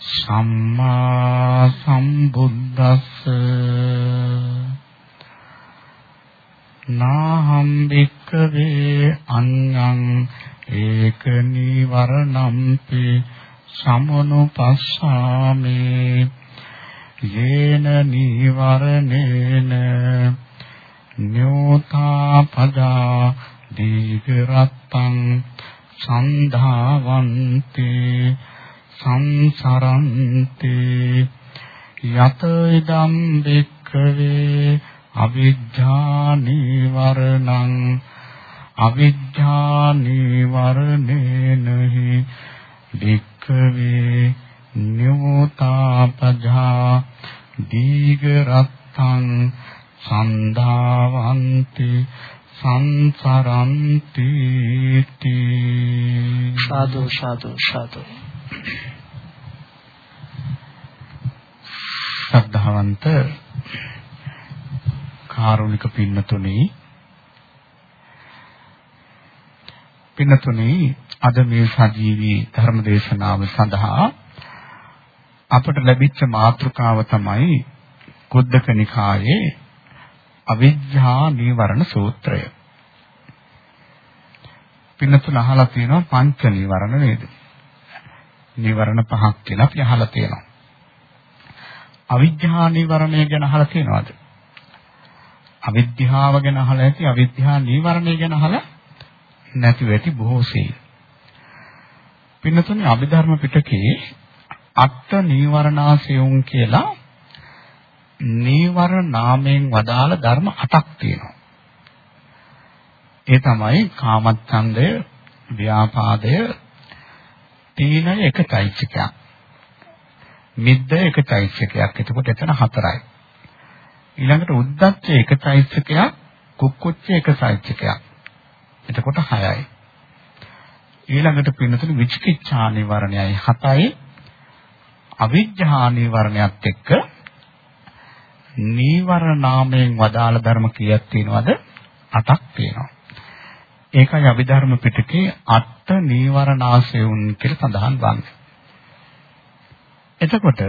සම්මා සම්බුද්දස්ස නාහම් වික්කවේ අඤ්ඤං ඒක නිවරණම්පි සමනුපස්සාමේ යේන නිවරණේන ඤෝතා පදා දීඝරත්තං සන්ධාවන්තේ සංසරන්තේ। යත ඉදම් වික්ඛවේ අවිජ්ජා නිවරණං අවිජ්ජා නිවරණේනහි වික්ඛවේ නියෝතාපජා දීඝරත්තං සන්ධාවන්ති සංසරන්ති। සාදු සාදු සාදු। ශ්‍රද්ධාවන්ත කාරුණික පින්නතුනි පින්නතුනි අද මේ සජීවී ධර්ම දේශනාව සඳහා අපට ලැබිච්ච මාතෘකාව තමයි කුද්දක නිකායේ අවිජ්ජා නීවරණ සූත්‍රය. පින්නතුන අහලා තියෙනවා පංච නීවරණ නේද? නීවරණ පහක් කියලා අපි අහලා තියෙනවා. අවිජ්ජා නීවරණය ගැන අහලා තියෙනවද? අවිද්‍යාව ගැන අහලා ඇති අවිද්‍යා නීවරණය ගැන අහලා නැතිව ඇති බොහෝසේ. පින්නතුනේ අභිධර්ම පිටකේ අට නීවරණාසයුන් කියලා නීවර නාමයෙන් වදාළ ධර්ම අටක් තියෙනවා. ඒ තමයි කාමච්ඡන්දය, ව්‍යාපාදය, තීනය එක චෛත්‍යකයක්. මිද්ද එක චෛත්‍යකයක්. එතකොට එතන හතරයි. ඊළඟට උද්දච්ච එක චෛත්‍යකයක්, කුක්කුච්ච එක චෛත්‍යකයක්. එතකොට හයයි. ඊළඟට පින්නතුනි විචිකිච්ඡා නිවරණයයි හතයි. අවිජ්ජා නිවරණයත් එක්ක නීවරණ නාමයෙන් වදාළ ධර්ම කීයක් තියෙනවද? අටක් තියෙනවා. ඒකයි අභිධර්ම පිටකේ අට නීවරණාසයුන් කියලා සඳහන් වන්නේ. එතකොට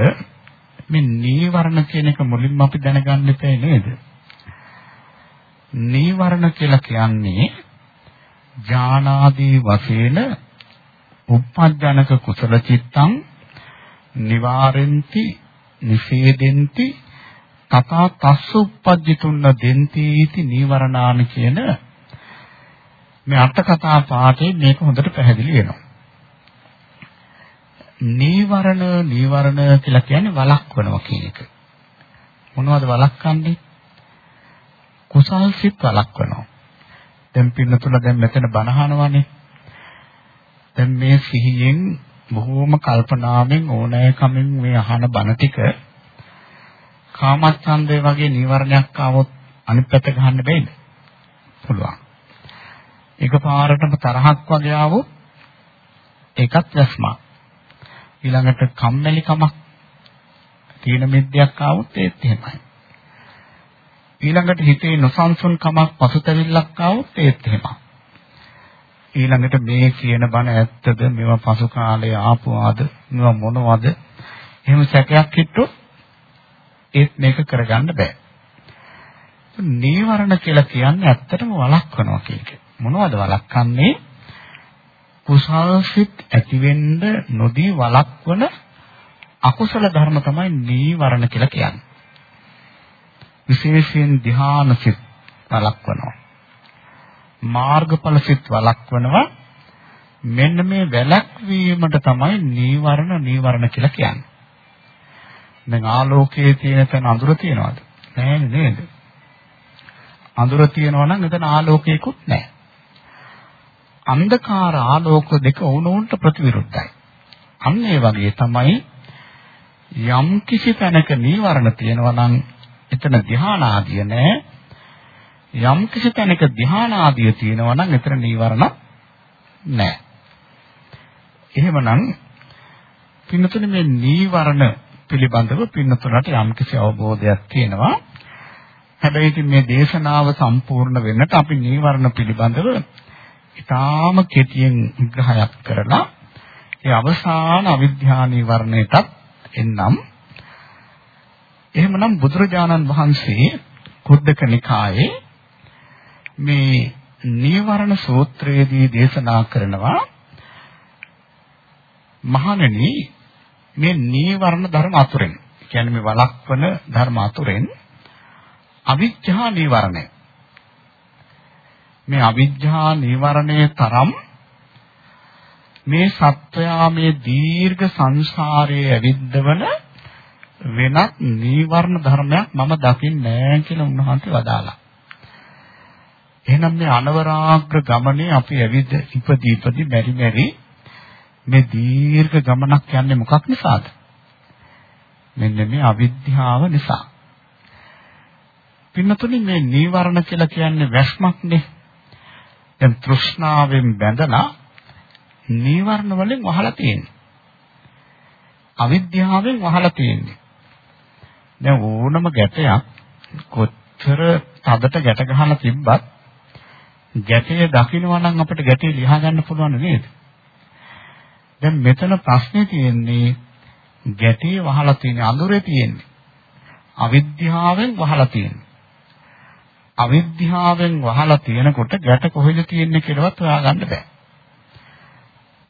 මේ නීවරණ කියන එක මුලින්ම අපි දැනගන්න ඉපේ නේද? නීවරණ කියලා කියන්නේ ඥානාදී වශයෙන් උප්පජ්ජනක කුසල චිත්තං නිවාරෙන්ති නිසේදෙන්ති තථා තස්ස උප්පජ්ජිතුන්න දෙන්ති इति නීවරණාන කියන මේ අට කතා පාඩේ මේක හොඳට පැහැදිලි වෙනවා. නීවරණ නීවරණ කියලා කියන්නේ වළක්වනවා කියන එක. මොනවද වළක්වන්නේ? කුසල් සිත් වළක්වනවා. දැන් පින්නතුල දැන් මෙතන බණහනවනේ. දැන් මේ සිහියෙන් බොහෝම කල්පනාවෙන් ඕනෑකමින් මේ අහන බණ ටික කාමච්ඡන්දය වගේ නීවරණයක් ආවොත් අනිත් පැත්ත ගහන්න බෑද? පුළුවන්. එකපාරටම තරහක් වගේ ආවොත් ඒකත් වැස්මක්. ඊළඟට කම්මැලිකමක් තීන මිද්‍යක් ආවොත් ඒත් එහෙමයි. ඊළඟට හිතේ නොසන්සුන්කමක් පසුතැවිල්ලක් ආවොත් ඒත් එහෙමයි. ඊළඟට මේ කියන බණ ඇත්තද මේවා පසු කාලේ ආපුවාද මේවා මොනවද එහෙම සැකයක් හිටුත් ඒත් මේක කරගන්න බෑ. නීවරණ කියලා කියන්නේ ඇත්තටම වළක්වනවා කියන එක. මොනවද වළක්වන්නේ? කුසල්සිත ඇතිවෙන්න නොදී වළක්වන අකුසල ධර්ම තමයි නීවරණ කියලා කියන්නේ. විශේෂයෙන් ධ්‍යානසිත වළක්වනවා. මාර්ගඵලසිත වළක්වනවා. මෙන්න මේ වැළැක්වීමට තමයි නීවරණ නීවරණ කියලා කියන්නේ. දැන් ආලෝකයේ තියෙන තැන අඳුර තියනවාද? නැහැ නේද? අඳුර තියනවා නම් එතන ආලෝකයකුත් නැහැ. අන්ධකාර ආලෝක දෙක වුණොන්ට ප්‍රතිවිරුද්ධයි. අන්න ඒ වගේ තමයි යම් කිසි තැනක නීවරණ තියෙනවා නම් එතන ධානාදිය නෑ. යම් කිසි තැනක ධානාදිය තියෙනවා නම් එතන නීවරණ නෑ. එහෙමනම් පින්නතුනේ මේ නීවරණ පිළිබඳව පින්නතුලට යම් කිසි අවබෝධයක් තියෙනවා. හැබැයි ඉතින් මේ දේශනාව සම්පූර්ණ වෙන්නට අපි නීවරණ පිළිබඳව ඊටාම කෙටියෙන් විග්‍රහයක් කරලා ඒ අවසාන අවිද්‍යා නීවරණයටත් එන්නම්. එහෙමනම් බුදුරජාණන් වහන්සේ කුද්දක නිකායේ මේ නීවරණ සූත්‍රයේදී දේශනා කරනවා මහණෙනි මේ නීවරණ ධර්ම අතුරෙන්. කියන්නේ මේ වළක්වන ධර්ම අතුරෙන් අවිජ්ජා නීවරණය. මේ අවිජ්ජා නීවරණයේ තරම් මේ සත්වයා මේ දීර්ඝ සංසාරයේ ඇවිද්දවන වෙනත් නීවරණ ධර්මයක් මම දකින්නේ නැහැ කියලා උන්වහන්සේ වදාලා. එහෙනම් මේ අනවරාග්‍ර ගමනේ අපි ඇවිද ඉපදී ඉපදී මෙරි මෙරි මේ දීර්ඝ ගමනක් යන්නේ මොකක් නිසාද? මෙන්න මේ අවිද්‍යාව නිසා. පින්නතුනි මේ නීවරණ කියලා කියන්නේ වැස්මක්නේ. දැන් තෘෂ්ණාවෙන් බැඳලා නීවරණ වලින් වහලා තියෙන්නේ. අවිද්‍යාවෙන් වහලා තියෙන්නේ. දැන් ඕනම ගැටයක් කොච්චර තදට ගැට ගහලා තිබ්බත් ගැටේ දකින්නවා නම් අපිට ගැටේ ලියා ගන්න පුළුවන් නේද? දැන් මෙතන ප්‍රශ්නේ තියෙන්නේ ගැටේ වහලා තියෙන අඳුරේ තියෙන්නේ. අවිද්‍යාවෙන් වහලා තියෙන්නේ. අවිද්‍යාවෙන් වහලා තියෙනකොට ගැට කොහෙද තියෙන්නේ කියලාවත් හොයාගන්න බෑ.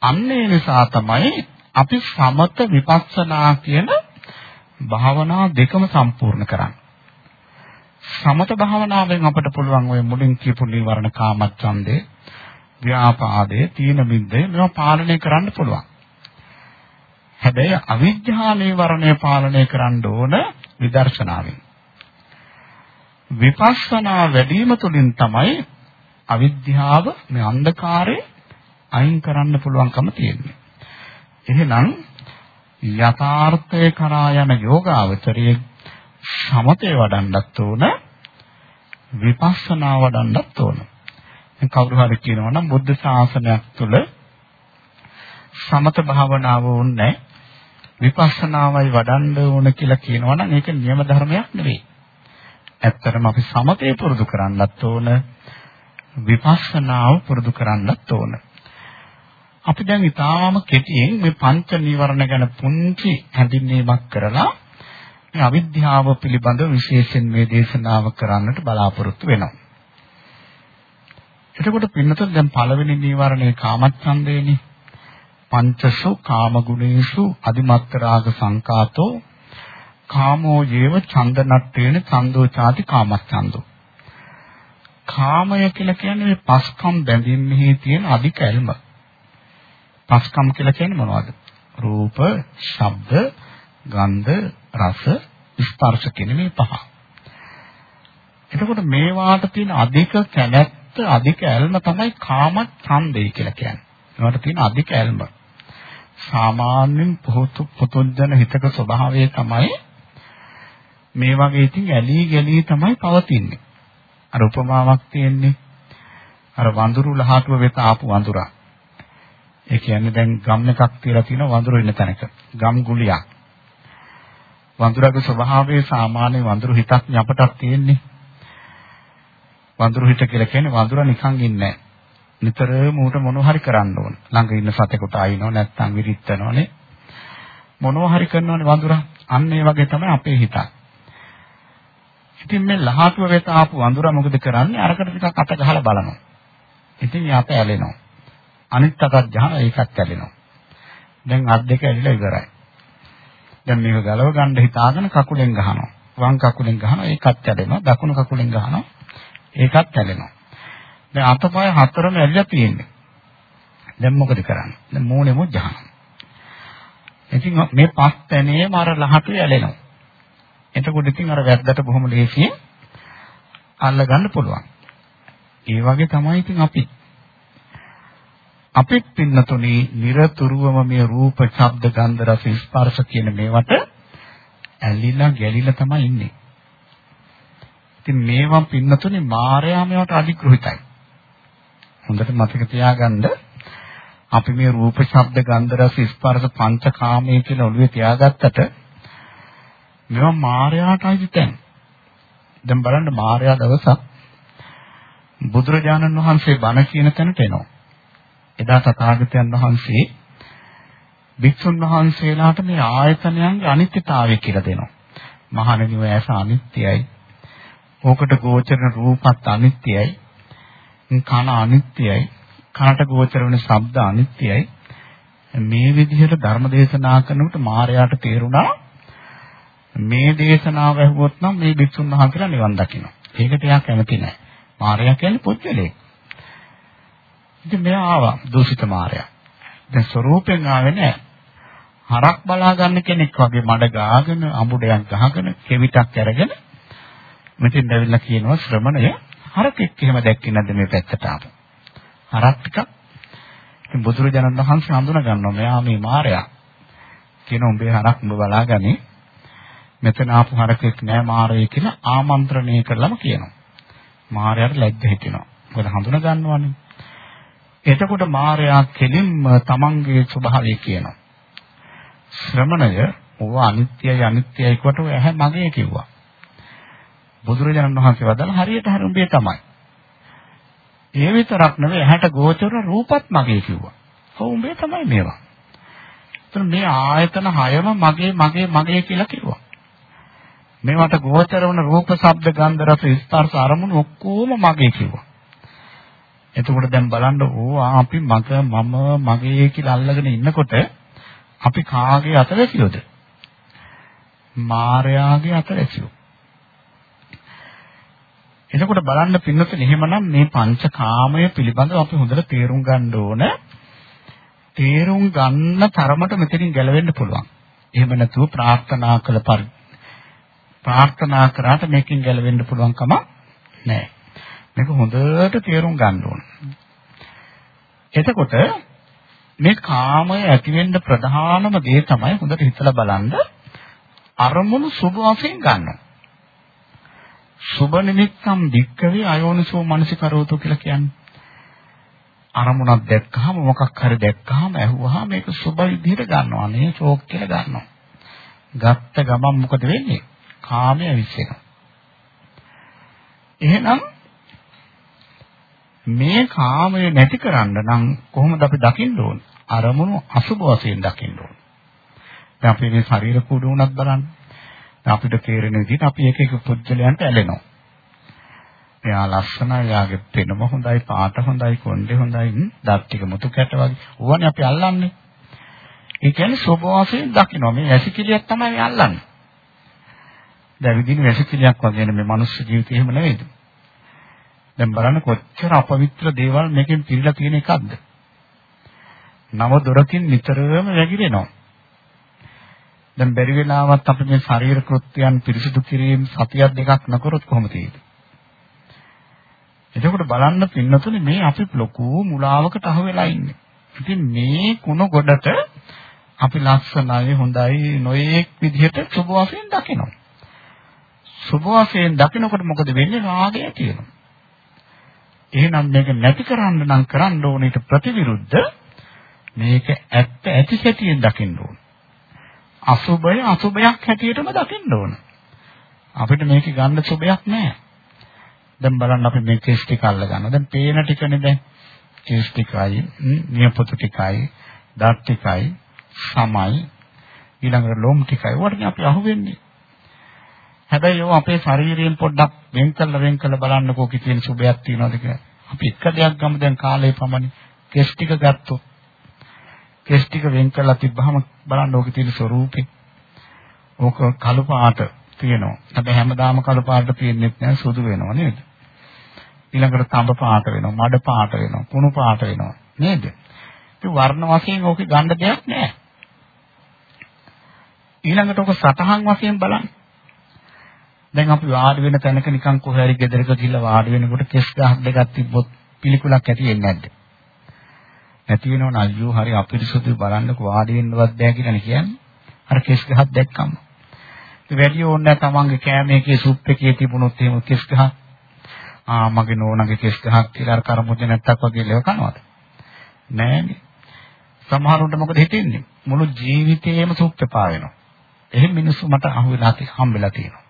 අන්න ඒ නිසා තමයි අපි සමත විපස්සනා කියන භාවනා දෙකම සම්පූර්ණ කරන්නේ. සමත භාවනාවෙන් අපට පුළුවන් ওই මුලින් කියපු නිවරණ කාමච්ඡන්දේ, ව්‍යාපාදේ, තීන මිද්දේ මේවා පාලනය කරන්න පුළුවන්. හැබැයි අවිජ්ජා නිවරණය පාලනය කරන්න ඕන විදර්ශනාවෙන්. විපස්සනා වැඩිම තුලින් තමයි අවිද්‍යාව මේ අන්ධකාරේ අයින් කරන්න පුළුවන්කම තියෙන්නේ. එහෙනම් යථාර්ථය කරා යන යෝගාවචරයේ සමතේ වඩන්නත් ඕන විපස්සනා වඩන්නත් ඕන. කවුරු හරි කියනවා නම් බුද්ධ ශාසනයක් තුළ සමත භාවනාව ඕනේ විපස්සනාවයි වඩන්න ඕන කියලා කියනවා නම් ඒක නියම ධර්මයක් නෙවෙයි. ඇත්තටම අපි සමතේ පුරුදු කරන්නත් ඕන විපස්සනාව පුරුදු කරන්නත් ඕන. අපි දැන් ඊටාම කෙටියෙන් මේ පංච නීවරණ ගැන පුංචි හැඳින්වීමක් කරලා මේ අවිද්‍යාව පිළිබඳව විශේෂයෙන් මේ දේශනාව කරන්නට බලාපොරොත්තු වෙනවා. එතකොට පින්නතොත් දැන් පළවෙනි නීවරණේ කාමච්ඡන්දේනේ. පංචසු කාමගුණේසු අදිමත්ත රාග සංකාතෝ කාමෝ යේව චන්දනට්ඨේන චන්දෝ ചാති කාමච්ඡන්දෝ. කාමය කියලා කියන්නේ මේ පස්කම් බැඳීමෙහි තියෙන අධික ඇල්ම. පස්කම් කියලා කියන්නේ මොනවද? රූප, ශබ්ද, ගන්ධ, රස, ස්පර්ශ කියන මේ පහ. එතකොට මේ වාට තියෙන අධික කැමැත්ත, අධික ඇල්ම තමයි කාම ඡන්දේ කියලා කියන්නේ. ඒවට තියෙන අධික ඇල්ම. සාමාන්‍යයෙන් පොහොත් පොතොන් ජන හිතක ස්වභාවය තමයි මේ වගේ ඉතින් ඇලී ගැලී තමයි පවතින්නේ. අර උපමාවක් තියෙන්නේ. අර වඳුරු ලහටුව වෙත ආපු වඳුරා. ඒ කියන්නේ දැන් ගම් එකක් තියලා තියෙනවා වඳුරු ඉන්න තැනක. ගම් ගුලියක්. වඳුරගේ ස්වභාවය සාමාන්‍ය වඳුරු හිතක් අපටක් තියෙන්නේ. වඳුරු හිත කියලා කියන්නේ වඳුර නිකන් ඉන්නේ නිතරම ඌට මොනව හරි කරන්න ඕන. ළඟ ඉන්න සතෙකුට ආයිනෝ නැත්තම් විරිත්තනෝනේ. මොනව හරි කරනවනේ වඳුරා. අන්න ඒ වගේ තමයි අපේ හිතක්. ඉතින් මේ ලහාටුව වෙත ආපු වඳුරා මොකද කරන්නේ? අරකට ටිකක් අත ගහලා බලනවා. ඉතින් යාට ඇලෙනවා. අනිත් අතත් ගහන ඒකත් ඇලෙනවා. දැන් අත් දෙක ඇලිලා ඉවරයි. දැන් මේක ගලව ගන්න හිතාගෙන කකුලෙන් ගහනවා. වම් කකුලෙන් ගහනවා ඒකත් ඇලෙනවා. දකුණු කකුලෙන් ගහනවා ඒකත් ඇලෙනවා. දැන් අතපය හතරම ඇලිලා තියෙන්නේ. දැන් මොකද කරන්නේ? දැන් මූණෙම ගහනවා. ඉතින් මේ පස් තැනේම අර ලහටු ඇලෙනවා. එතකොට ඉතින් අර වැද්දට බොහොම ලේසියෙන් අල්ල ගන්න පුළුවන්. ඒ වගේ තමයි ඉතින් අපි අපිත් පින්නතුනේ নিরතුරුවම මේ රූප, ශබ්ද, ගන්ධ, රස, ස්පර්ශ කියන මේවට ඇලිලා ගැලිලා තමයි ඉන්නේ. ඉතින් මේවා පින්නතුනේ මායාව මේවට අධිග්‍රහිතයි. හොඳට මතක තියාගන්න අපි මේ රූප, ශබ්ද, ගන්ධ, රස, ස්පර්ශ පංචකාමයේ කියලා ඔළුවේ තියාගත්තට මේවා මායාවට අයිතිතෙන්. දැන් බලන්න මායා දවසක් බුදුරජාණන් වහන්සේ බණ කියන තැනට එනවා. එදා තථාගතයන් වහන්සේ භික්ෂුන් වහන්සේලාට මේ ආයතනයන්ගේ අනිත්‍යතාවය කියලා දෙනවා. මහණෙනි ඔය ඇස අනිත්‍යයි. ඕකට ගෝචරන රූපත් අනිත්‍යයි. කන අනිත්‍යයි. කනට ගෝචර වෙන ශබ්ද අනිත්‍යයි. මේ විදිහට ධර්ම දේශනා කරනකොට මායයට තේරුණා මේ දේශනාව ඇහුවොත් නම් මේ භික්ෂුන් වහන්සේලා නිවන් දකිනවා. ඒකට එයා කැමති නැහැ. මාර්යා කියන්නේ පොච්චලේ. ඉතින් මෙයා ආවා දූෂිත මාර්යා. දැන් ස්වરૂපෙන් ආවේ නැහැ. හරක් බලා ගන්න කෙනෙක් වගේ මඩ ගාගෙන අඹුඩයක් ගහගෙන කෙවිතක් අරගෙන මෙතෙන් ඇවිල්ලා කියනවා ශ්‍රමණය හරකෙක් එහෙම දැක්කේ නැද්ද මේ පැත්තට ආපහු. හරක් ටිකක් ඉතින් බුදුරජාණන් වහන්සේ හඳුනා ගන්නවා මෙයා මේ මාර්යා. කියන උඹේ හරක් උඹ බලාගන්නේ මෙතන ආපු හරකෙක් නෑ මාරය කියලා ආමන්ත්‍රණය කරලම කියනවා. මාරයාට ලැජ්ජ හිතෙනවා. මොකද හඳුනා ගන්නවනේ. එතකොට මාරයා කෙලින්ම තමන්ගේ ස්වභාවය කියනවා. ශ්‍රමණය ඕව අනිත්‍යයි අනිත්‍යයි කොට ඔය ඇහැ මගේ කිව්වා. බුදුරජාණන් වහන්සේ වදාළ හරියට හරුඹේ තමයි. ඒ විතරක් නෙවෙයි ඇහැට ගෝචර රූපත් මගේ කිව්වා. ඔව් උඹේ තමයි මේවා. එතන මේ ආයතන හයම මගේ මගේ මගේ කියලා කිව්වා. මේවට ගෝචර වන රූප, ශබ්ද, ගන්ධ, රස, ස්පර්ශ අරමුණු ඔක්කොම මගේ කිව්වා. එතකොට දැන් බලන්න ඕ අපි මග මම මගේ කියලා අල්ලගෙන ඉන්නකොට අපි කාගේ අතවැසියෝද? මායාගේ අතවැසියෝ. එතකොට බලන්න පින්නතුනි එහෙමනම් මේ පංචකාමය පිළිබඳව අපි හොඳට තේරුම් ගන්න ඕන. තේරුම් ගන්න තරමට මෙතනින් ගැලවෙන්න පුළුවන්. එහෙම නැතුව ප්‍රාර්ථනා කළ පරි ප්‍රාර්ථනා කරාට මේකෙන් ගැලවෙන්න පුළුවන් කම නැහැ. මේක හොඳට තේරුම් ගන්න ඕන. එතකොට මේ කාමය ඇති වෙන්න ප්‍රධානම දේ තමයි හොඳට හිතලා බලන්න අරමුණු සුභ වශයෙන් ගන්නවා. සුභ නිමිත්තම් දික්කවේ අයෝනිසෝ මනසිකරෝතු කියලා කියන්නේ. අරමුණක් දැක්කහම මොකක් හරි දැක්කහම ඇහුවාම මේක සුභ විදිහට ගන්නවා නේ ෂෝක් කියලා ගන්නවා. ගත්ත ගමන් මොකද වෙන්නේ? කාමය විශ්සෙනවා. එහෙනම් මේ කාමය නැති කරන්න නම් කොහොමද අපි දකින්න ඕන? අරමුණු අසුබ වශයෙන් දකින්න ඕන. දැන් අපි මේ ශරීර කුඩු උනත් බලන්න. අපිට තේරෙන විදිහට අපි එක එක පුජ්‍යලයන්ට ඇලෙනවා. එයා ලස්සනයි, එයාගේ පෙනුම හොඳයි, පාට හොඳයි, කොණ්ඩේ හොඳයි, දත් ටික මුතු කැට වගේ. ඕවනේ අපි අල්ලන්නේ. ඒ කියන්නේ ස්වභාවයෙන් දකින්න මේ ඇසිකිලියක් තමයි අල්ලන්නේ. දැන් විදින වැසිකිලියක් වගේ නේ මේ මනුස්ස ජීවිතය එහෙම නෙවෙයිද? දැන් බලන්න කොච්චර අපවිත්‍ර දේවල් මේකෙන් පිරීලා තියෙන එකක්ද? නව දොරකින් නිතරම වැగిරෙනවා. දැන් බැරි වෙලාවත් අපි මේ ශරීර කෘත්‍යයන් පිරිසිදු කිරීම සතියක් දෙකක් නකරොත් කොහොමද තියෙන්නේ? එතකොට බලන්න පින්නතුනේ මේ අපි ලොකු මුලාවකට අහු වෙලා ඉන්නේ. ඉතින් මේ කුණ ගොඩට අපි ලස්සනයි හොඳයි නොයේක් විදිහට සුභ වශයෙන් දකිනවා. සුභ වශයෙන් දකිනකොට මොකද වෙන්නේ? රාගය ඇති වෙනවා. එහෙනම් මේක නැති කරන්න නම් කරන්න ඕනේ ඊට ප්‍රතිවිරුද්ධ මේක ඇත්ත ඇති සැටියෙන් දකින්න ඕන. අසුභය අසුභයක් හැටියටම දකින්න ඕන. අපිට මේක ගන්න සුභයක් නැහැ. දැන් බලන්න අපි මේ කේස් ටික අල්ල ගන්නවා. දැන් පේන ටිකනේ දැන් කේස් ටිකයි, නියපොතු ටිකයි, දත් ටිකයි, සමයි ඊළඟට ලොම් ටිකයි. වටනේ අපි අහුවෙන්නේ. හැබැයි ඒවා අපේ ශරීරයෙන් පොඩ්ඩක් වෙන් කරලා වෙන් කරලා බලන්නකෝ කිසිම සුභයක් තියනවද කියලා. අපි එක දෙයක් ගමු දැන් කාලේ පමණි. කෙස් ටික ගත්තොත් කෙස් ටික වෙන් කරලා තිබ්බහම බලන්න ඕකේ තියෙන ස්වરૂපේ. ඕක කළු පාට තියෙනවා. හැබැයි හැමදාම කළු පාට තියෙන්නේ නැහැ සුදු වෙනව නේද? ඊළඟට තඹ පාට වෙනවා, මඩ පාට වෙනවා, කුණු පාට වෙනවා නේද? ඉතින් වර්ණ වශයෙන් ඕකේ ගන්න දෙයක් නැහැ. ඊළඟට ඕක සතහන් වශයෙන් බලන්න. දැන් අපි වාඩි වෙන තැනක නිකන් කොහේ හරි ගෙදරක ගිහිල්ලා වාඩි වෙනකොට කෙස් ගහක් දෙකක් තිබ්බොත් පිළිකුලක් ඇති වෙන්නේ නැද්ද? නැති වෙනවනේ අයියෝ හරි අපිරිසුදු බලන්නකො වාඩි වෙන්නවත් බෑ කියලා කියන්නේ. අර කෙස් ගහක් දැක්කම. වැඩි ඕනේ තමන්ගේ කෑමේකේ සුප් එකේ තිබුණොත් එහෙම කෙස් ගහක්. ආ මගේ නෝනගේ කෙස් ගහක් කියලා අර කරමුජ නැත්තක් වගේ ලෙව කනවද? නෑනේ. සමහරුන්ට මොකද හිතෙන්නේ? මුළු ජීවිතේම සුප් එපා වෙනවා. එහෙම මිනිස්සු මට අහුවෙලා හම්බෙලා තියෙනවා.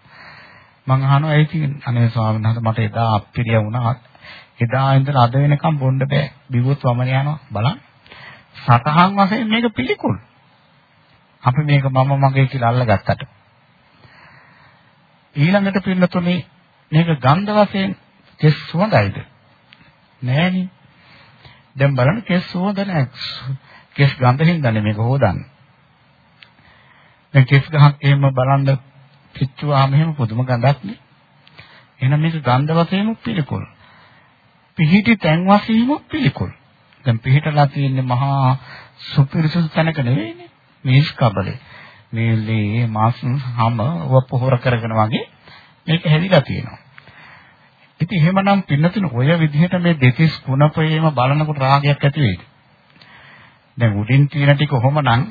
මං අහනවා ඒ කියන්නේ අනේ ස්වාමීන් වහන්සේ මට එදා අප්පිරිය වුණා. එදා ඉඳලා අද වෙනකම් බොන්න බෑ. බිව්වොත් වමන යනවා බලන්න. සතහන් වශයෙන් මේක පිළිකුල්. අපි මේක මම මගේ කියලා අල්ලගත්තට. ඊළඟට පින්නතුනේ මේක ගන්ධ වශයෙන් කෙස් සුවඳයිද? නෑනේ. දැන් බලන්න කෙස් සුවඳ නෑ. කෙස් ගඳ හින්දානේ මේක හොදන්නේ. දැන් කෙස් ගහක් එහෙම බලන්න පිච්චුවාම එහෙම පුදුම ගඳක් නේ. එහෙනම් මේක ගන්ධ වශයෙන්ම පිළිකුල්. පිහිටි තැන් වශයෙන්ම පිළිකුල්. දැන් පිහිටලා තියෙන්නේ මහා සුපිරිසුදු තැනක නෙවෙයිනේ. මේස් කබලේ. මේ ලේ මාස් හැම ව පොහොර කරගෙන වගේ මේක හැදිලා තියෙනවා. ඉතින් එහෙමනම් පින්නතුන ඔය විදිහට මේ දෙතිස් කුණපේම බලනකොට රාගයක් ඇති වෙයිද? දැන් උඩින් තියෙන ටික කොහොමනම්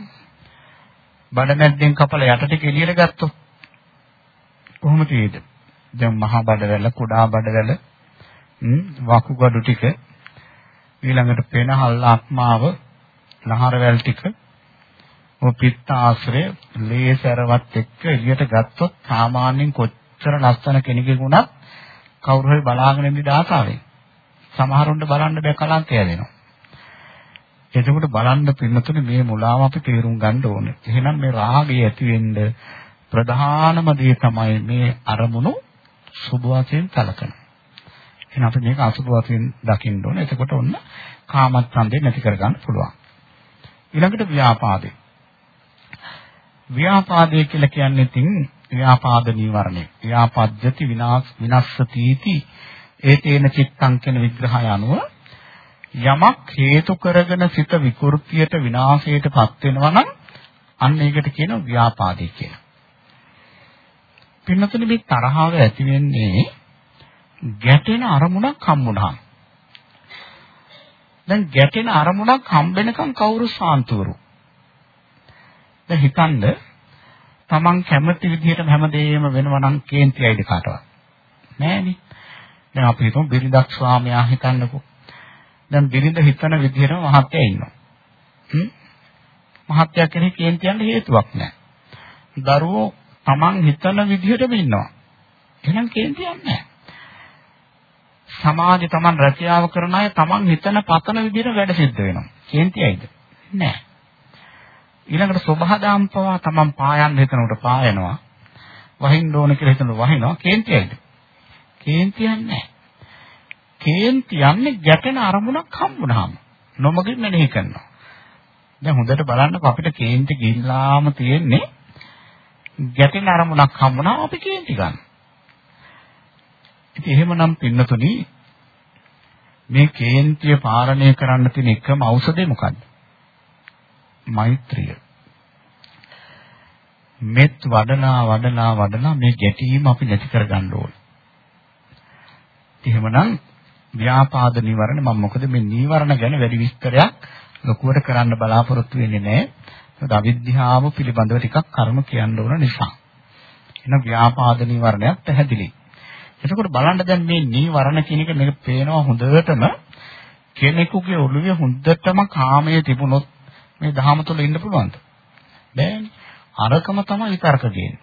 බඩමැද්දෙන් කපලා යට ටික එළියට ගත්තොත් කොහොම තියෙද? දැන් මහා බඩවැල, කුඩා බඩවැල, වකුගඩු ටික ඊළඟට පෙනහල් ආත්මාව, නහරවැල් ටික, ඔය පිත්ත ආශ්‍රය, ලේසරවත් එක්ක එළියට ගත්තොත් සාමාන්‍යයෙන් කොච්චර ලස්සන කෙනෙකුුණත් කවුරු හරි බලාගෙන ඉඳි ආසාවෙන්. සමහරුන්ට බලන්න බෑ කලන්තය දෙනවා. එතකොට බලන්න පින්නතුනේ මේ මුලාව අපි තේරුම් ගන්න ඕනේ. එහෙනම් මේ රාගය ඇති වෙන්න ප්‍රධානම දේ තමයි මේ අරමුණු සුභ වශයෙන් කලකන. එහෙනම් අපි මේක අසුභ වශයෙන් දකින්න ඕනේ. එතකොට ඔන්න කාමච්ඡන්දේ නැති කරගන්න පුළුවන්. ඊළඟට ව්‍යාපාදේ. ව්‍යාපාදේ කියලා කියන්නේ තින් ව්‍යාපාද නීවරණය. ව්‍යාපජ්ජති විනාශ විනස්සතිති ඒතේන චිත්තං කියන විග්‍රහය අනුව යමක් හේතු කරගෙන සිත විකෘතියට විනාශයටපත් වෙනවා නම් අන්න ඒකට කියනවා ව්‍යාපාදේ කියලා. පින්නතුනි මේ තරහව ඇති වෙන්නේ ගැටෙන අරමුණක් හම්බුනහම. දැන් ගැටෙන අරමුණක් හම්බෙනකම් කවුරු සාන්තුවරු. දැන් හිතන්න තමන් කැමති විදිහට හැමදේම වෙනවා නම් කේන්තියයිද කාටවත්? නෑනේ. දැන් අපි හිතමු බිරිඳක් ස්වාමියා හිතන්නකෝ. දැන් බිරිඳ හිතන විදිහටම මහත්ය ඉන්නවා. හ්ම්? මහත්ය කෙනෙක් කේන්ති යන්න හේතුවක් නැහැ. දරුවෝ Taman හිතන විදිහටම ඉන්නවා. එහෙනම් කේන්ති යන්නේ නැහැ. සමාජය Taman රැකියාව කරන අය Taman හිතන පතන විදිහට වැඩ සිද්ධ වෙනවා. කේන්තියයිද? නැහැ. ඊළඟට සබහාදාම් පවා Taman පායන්න හිතනකොට පායනවා. වහින්න ඕන කියලා හිතනකොට වහිනවා. කේන්තියයිද? කේන්තියක් නැහැ. කේන්ති යන්නේ ගැටෙන අරමුණක් හම්බුනහම නොමගින් මෙනෙහි කරනවා. දැන් හොඳට බලන්නකො අපිට කේන්ති ගිල්ලාම තියෙන්නේ ගැටෙන අරමුණක් හම්බුනහම අපි කේන්ති ගන්න. ඉතින් එහෙමනම් පින්නතුනි මේ කේන්තිය පාලනය කරන්න තියෙන එකම ඖෂධය මොකද්ද? මෛත්‍රිය. මෙත් වඩනා වඩනා වඩනා මේ ගැටීම අපි නැති කරගන්න ඕනේ. එහෙමනම් ව්‍යාපාද නිවරණ මම මොකද මේ නිවරණ ගැන වැඩි විස්තරයක් ලොකුවට කරන්න බලාපොරොත්තු වෙන්නේ නැහැ. මොකද අවිද්‍යාව පිළිබඳව ටිකක් කර්ම කියන්න ඕන නිසා. එහෙනම් ව්‍යාපාද නිවරණයක් පැහැදිලි. එතකොට බලන්න දැන් මේ නිවරණ කියන එක මේක පේනවා හොඳටම කෙනෙකුගේ ඔළුවේ හොඳටම කාමයේ තිබුණොත් මේ ධහම තුළ ඉන්න පුළුවන්ද? බෑනේ. අරකම තමයි විතර්ක දෙන්නේ.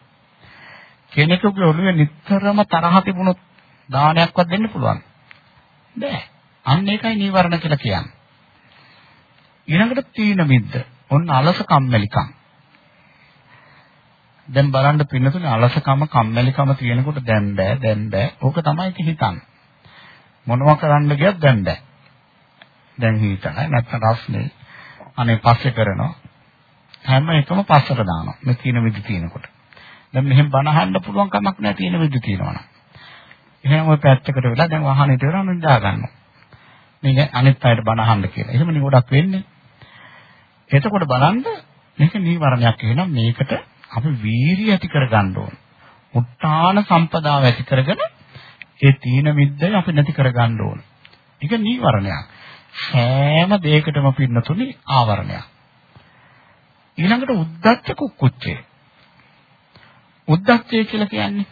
කෙනෙකුගේ ඔළුවේ නිතරම තරහ තිබුණොත් දානයක්වත් දෙන්න පුළුවන්. බෑ. අන්න ඒකයි නීවරණ කියලා කියන්නේ. ඊළඟට තීන මිද්ද. ඔන්න අලස කම්මැලිකම්. දැන් බලන්න පින්නතුනේ අලසකම කම්මැලිකම තියෙනකොට දැන් බෑ දැන් බෑ. ඕක තමයි හිතන්නේ. මොනවා කරන්න ගියත් දැන් බෑ. දැන් හිතනයි නැත්නම් රස්නේ අනේ පස්සේ කරනවා. හැම එකම පස්සට දානවා. මේ තීන මිද්ද තියෙනකොට. දැන් මෙහෙම බණ අහන්න පුළුවන් කමක් නැහැ තීන මිද්ද තියෙනවනම්. එහෙනම් ওই පැත්තකට වෙලා දැන් වාහනේට වෙලා නිදා ගන්නවා. මේක අනිත් අයට බණ අහන්න කියලා. එහෙමනේ ගොඩක් වෙන්නේ. එතකොට බලන්න මේක නීවරණයක් එහෙනම් මේකට අපි වීරිය ඇති කරගන්න ඕන. උත්තාන සම්පදාව ඇති කරගෙන ඒ තීන මිද්දය අපි නැති කරගන්න ඕන. ඒක නීවරණයක්. සෑම දෙයකටම පින්නතුනේ ආවරණයක්. ඊළඟට උද්දච්ච කුක්කුච්චේ. උද්දච්චය කියලා කියන්නේ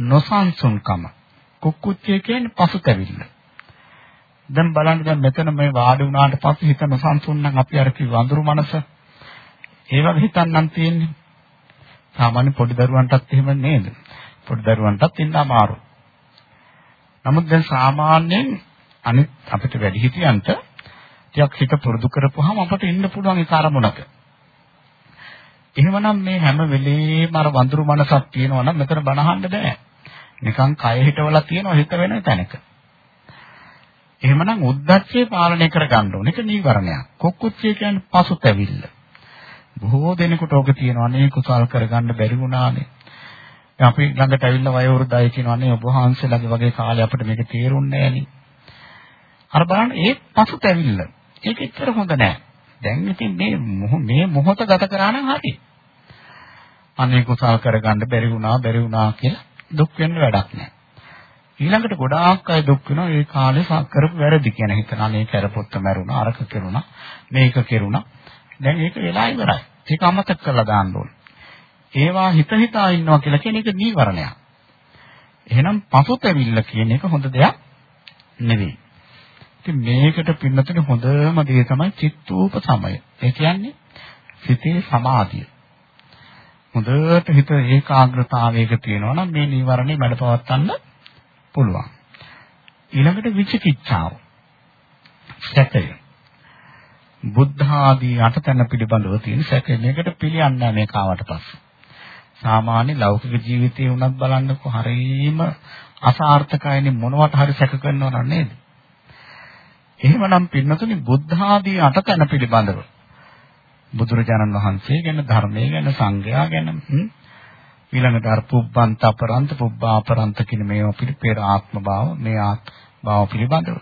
නොසන්සුන්කම. කුක්කුච්චය කියන්නේ පසුතැවිල්ල. දැන් බලන්න දැන් මෙතන මේ වාඩි වුණාට පස්සේ හිත නොසන්සුන් නම් අපි අර කිව්ව අඳුරු මනස ඒ වගේ හිතන්නම් තියෙන්නේ. සාමාන්‍ය පොඩි දරුවන්ටත් එහෙම නේද? පොඩි දරුවන්ටත් ඉන්න අමාරු. නමුත් දැන් සාමාන්‍යයෙන් අනිත් අපිට වැඩි හිටියන්ට ටිකක් හිත පුරුදු කරපුවාම අපට ඉන්න පුළුවන් ඒ තරමුණක. එහෙමනම් මේ හැම වෙලේම අර වඳුරු මනසක් තියෙනවා නම් මෙතන බනහන්න බෑ. නිකන් කය හිටවලා තියෙනවා හිත වෙන තැනක. එහෙමනම් උද්දච්චය පාලනය කර ගන්න ඕන. ඒක නීවරණයක්. කොක්කුච්චය කියන්නේ පසුතැවිල්ල. බොහෝ දෙනෙකුට ඕක තියෙනවා නේ කුසල් කරගන්න බැරි වුණානේ. අපි ළඟට ඇවිල්ලා වයෝවෘද්ධය කියනවා නේ ඔබ වහන්සේලාගේ වගේ කාලේ අපිට මේක තේරුන්නේ නෑනේ. අර බලන්න ඒ පසුතැවිල්ල. ඒක එච්චර හොඳ නෑ. දැන් ඉතින් මේ මේ මොහොත ගත කරා නම් හරි. අනේ කුසල් කරගන්න බැරි වුණා බැරි වුණා කියලා දුක් වෙන්න වැඩක් නෑ. ඊළඟට ගොඩාක් අය දුක් වෙනවා ඒ කාලේ කරපු වැරදි කියන හිතන අනේ කරපොත්ත මැරුණා අරක කෙරුණා මේක කෙරුණා. දැන් ඒක වෙලා ඉවරයි. ඒක අමතක කරලා දාන්න ඕනේ. ඒවා හිත හිතා ඉන්නවා කියලා කියන එක නීවරණයක්. එහෙනම් පසුතැවිල්ල කියන එක හොඳ දෙයක් නෙවෙයි. ඉතින් මේකට පින්නතුනේ හොඳම දේ තමයි චිත්තූප සමය. ඒ කියන්නේ සිතේ සමාධිය. හොඳට හිත ඒකාග්‍රතාවයක තියෙනවා නම් මේ නීවරණේ මැඩපවත්තන්න පුළුවන්. ඊළඟට විචිකිච්ඡාව. සැකය. බුද්ධ ආදී අටතන පිළිබඳව තියෙන සැකය. මේකට පිළියන්නේ මේ කාවට පස්සේ. සාමාන්‍ය ලෞකික ජීවිතේ වුණත් බලන්නකො හරීම අසාර්ථකයිනේ මොනවට හරි සැක කරනවා නේද? එහෙමනම් පින්නතුනි බුද්ධ ආදී අටතන පිළිබඳව බුදුරජාණන් වහන්සේ ගැන ධර්මයේ ගැන සංඝයා ගැන ඊළඟට අර පුබ්බන්ත අපරන්ත පුබ්බාපරන්ත කියන මේවා පිළිපෙර ආත්ම භාව මේ ආත්ම භාව පිළිබඳව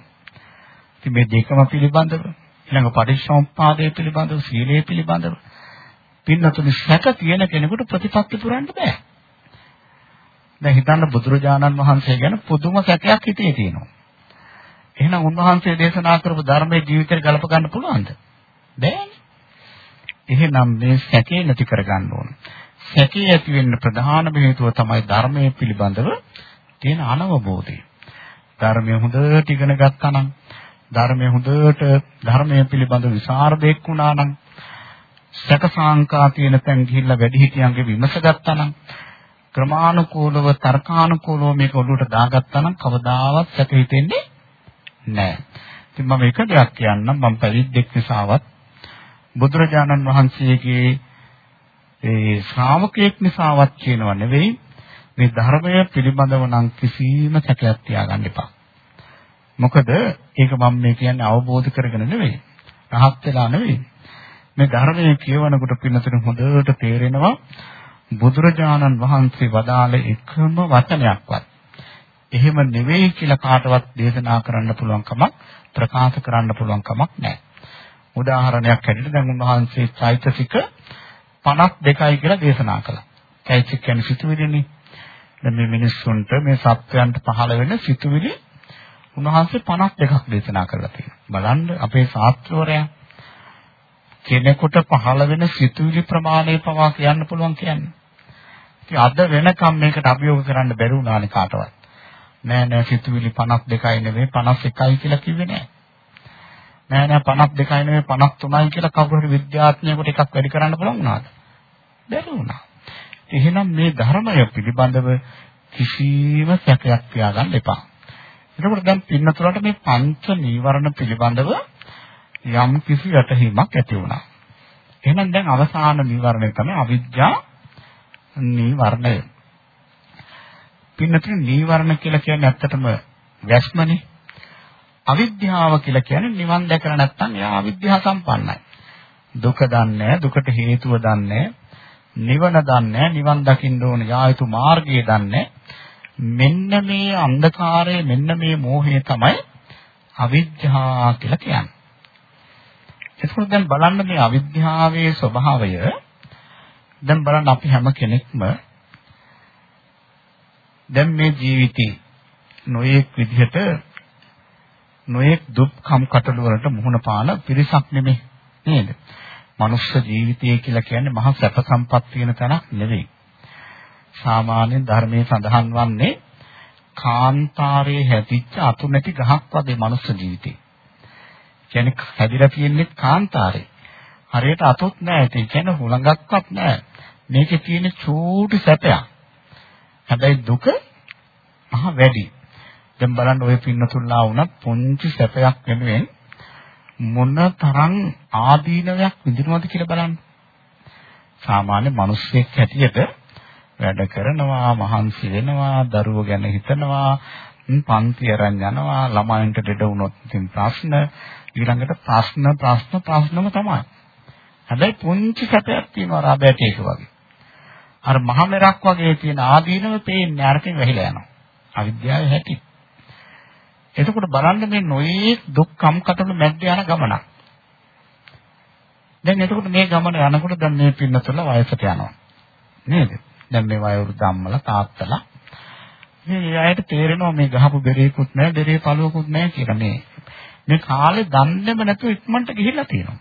ඉතින් මේ දෙකම පිළිබඳව ඊළඟ පටිච්චසමුප්පාදයේ පිළිබඳව සීලයේ පිළිබඳව පින්නතුනි සැක තියෙන කෙනෙකුට ප්‍රතිපත්ති පුරන්න බෑ දැන් හිතන්න බුදුරජාණන් වහන්සේ ගැන පුදුම සැකයක් හිතේ තියෙනවා එහෙනම් උන්වහන්සේ දේශනා කරපු ධර්මයේ ජීවිතේට ගලප ගන්න පුළුවන්ද? බෑනේ. එහෙනම් මේ සැකේ නැති කරගන්න ඕන. සැකේ ඇති වෙන්න ප්‍රධානම හේතුව තමයි ධර්මයේ පිළිබඳව තියෙන අනවබෝධය. ධර්මය හොඳට ඉගෙන ගත්තා නම් ධර්මය හොඳට ධර්මයේ පිළිබඳව විසරදෙක් වුණා නම් සැකසාංකා තියෙන තැන් ගිහිල්ලා වැඩිහිටියන්ගේ විමස ගත්තා නම් ක්‍රමානුකූලව තර්කානුකූලව මේක ඔළුවට දාගත්තා නම් කවදාවත් සැක හිතෙන්නේ නැහැ. ඉතින් මම එක දෙයක් කියන්නම් මම පැවිද්දෙක් නිසාවත් බුදුරජාණන් වහන්සේගේ ඒ ශ්‍රාවකයෙක් නිසාවත් කියනව නෙවෙයි මේ ධර්මය පිළිබඳව නම් කිසිම සැකයක් තියාගන්න එපා. මොකද ඒක මම මේ කියන්නේ අවබෝධ කරගෙන නෙවෙයි. රහත් වෙලා නෙවෙයි. මේ ධර්මයේ කියවනකොට පින්නතර හොඳට තේරෙනවා බුදුරජාණන් වහන්සේ වදාළ එකම වචනයක්වත් එහෙම නෙවෙයි කියලා කාටවත් දේශනා කරන්න පුළුවන් කමක් ප්‍රකාශ කරන්න පුළුවන් කමක් නැහැ. උදාහරණයක් හැටියට දැන් උන්වහන්සේ චෛතසික 52යි කියලා දේශනා කළා. චෛතසික කියන්නේ සිතුවිලිනේ. දැන් මේ මිනිස්සුන්ට මේ සත්වයන්ට පහළ වෙන සිතුවිලි උන්වහන්සේ 52ක් දේශනා කරලා තියෙනවා. බලන්න අපේ ශාස්ත්‍රවරයා කෙනෙකුට පහළ වෙන සිතුවිලි ප්‍රමාණය පවා කියන්න පුළුවන් කියන්නේ. ඉතින් අද වෙනකම් මේකට අභියෝග කරන්න බැරි වුණානේ කාටවත්. නෑ නෑ සිතුවිලි 52යි නෙවෙයි 51යි කියලා කිව්වේ නෑ. නෑ නෑ 52යි නෙවෙයි 53යි කියලා කවුරු හරි විද්‍යාඥයෙකුට එකක් වැඩි කරන්න පුළුවන් වුණාද? බැරි වුණා. එහෙනම් මේ ධර්මය පිළිබඳව කිසිම සැකයක් තියාගන්න එපා. එතකොට දැන් පින්නතුලට මේ පංච නීවරණ පිළිබඳව යම් කිසි වැටහීමක් ඇති වුණා. එහෙනම් දැන් අවසාන නීවරණය තමයි අවිද්‍යා නීවරණය. පින්නතුනේ නීවරණ කියලා කියන්නේ ඇත්තටම වැස්මනේ. අවිද්‍යාව කියලා කියන්නේ නිවන් දැකලා නැත්නම් එයා අවිද්‍යාව සම්පන්නයි. දුක දන්නේ දුකට හේතුව දන්නේ නිවන දන්නේ නිවන් දකින්න ඕන යායුතු මාර්ගය දන්නේ මෙන්න මේ අන්ධකාරය මෙන්න මේ මෝහය තමයි අවිද්‍යාව කියලා කියන්නේ. ඒකෝට දැන් බලන්න මේ අවිද්‍යාවේ ස්වභාවය දැන් බලන්න අපි හැම කෙනෙක්ම දැන් මේ ජීවිතේ නොයෙක් විදිහට නොයෙක් දුක්ඛම් කටළු වලට මුහුණ පාන පිරිසක් නෙමෙයි නේද? මනුෂ්‍ය ජීවිතය කියලා කියන්නේ මහා සැප සම්පත් තියෙන තැනක් නෙවෙයි. සාමාන්‍ය ධර්මයේ සඳහන් වන්නේ කාන්තාරයේ හැදිච්ච අතු නැති ගහක් වගේ මනුස්ස ජීවිතේ. කියන්නේ හැදිලා තියෙන්නේ කාන්තාරේ. හරියට අතොත් නැහැ. ඒ කියන්නේ හුලඟක්වත් නැහැ. මේකේ තියෙන චූටි සැපයක්. හැබැයි දුක මහ වැඩි. දැන් බලන්න ඔය පින්නතුල්ලා වුණත් පුංචි සැපයක් වෙනුවෙන් මොන තරම් ආදීනයක් විඳිනවද කියලා බලන්න. සාමාන්‍ය මිනිස්සෙක් හැටියට වැඩ කරනවා, මහන්සි වෙනවා, දරුවෝ ගැන හිතනවා, පන්ති අරන් යනවා, ළමයින්ට දෙඩ වුණොත් ඉතින් ප්‍රශ්න, ඊළඟට ප්‍රශ්න ප්‍රශ්න ප්‍රශ්නම තමයි. හැබැයි පුංචි සැපයක් තියෙනවා රාබෑටේක වගේ. අර මහමෙරක් වගේ තියෙන ආදීනව පේන්නේ අරකින් වැහිලා යනවා. අවිද්‍යාවේ හැටි. එතකොට බලන්න මේ නොයේ දුක් කම්කටොළු මැද්ද යන ගමනක්. දැන් එතකොට මේ ගමන යනකොට දැන් මේ පින්නතුල වයසට යනවා. නේද? දැන් මේ වයෝවෘද්ධ අම්මලා තාත්තලා මේ අයට තේරෙනවා මේ ගහපු බෙරේකුත් නැහැ, බෙරේ පළුවකුත් නැහැ කියලා මේ. මේ කාලේ දන්නේම නැතුව ඉක්මනට ගිහිල්ලා තියෙනවා.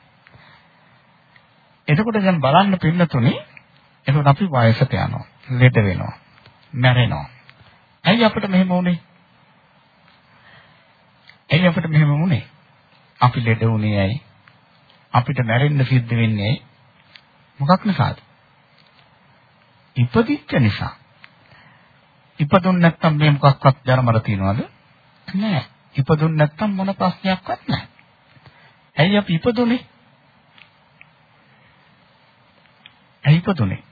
එතකොට දැන් බලන්න පින්නතුනේ එතකොට අපි වයසට යනවා, ලෙඩ වෙනවා, මැරෙනවා. ඇයි අපිට මෙහෙම වුනේ? ඇයි අපිට මෙහෙම වුනේ? අපි ලෙඩ වුනේ ඇයි? අපිට මැරෙන්න සිද්ධ වෙන්නේ ඇයි? මොකක් නිසාද? ඉපදිච්ච නිසා. ඉපදුන් නැත්තම් මේ මොකක්වත් ජරමර තියනවද? නෑ. ඉපදුන් නැත්තම් මොන ප්‍රශ්නයක්වත් නෑ. ඇයි අපි ඉපදුනේ? ඇයි ඉපදුනේ?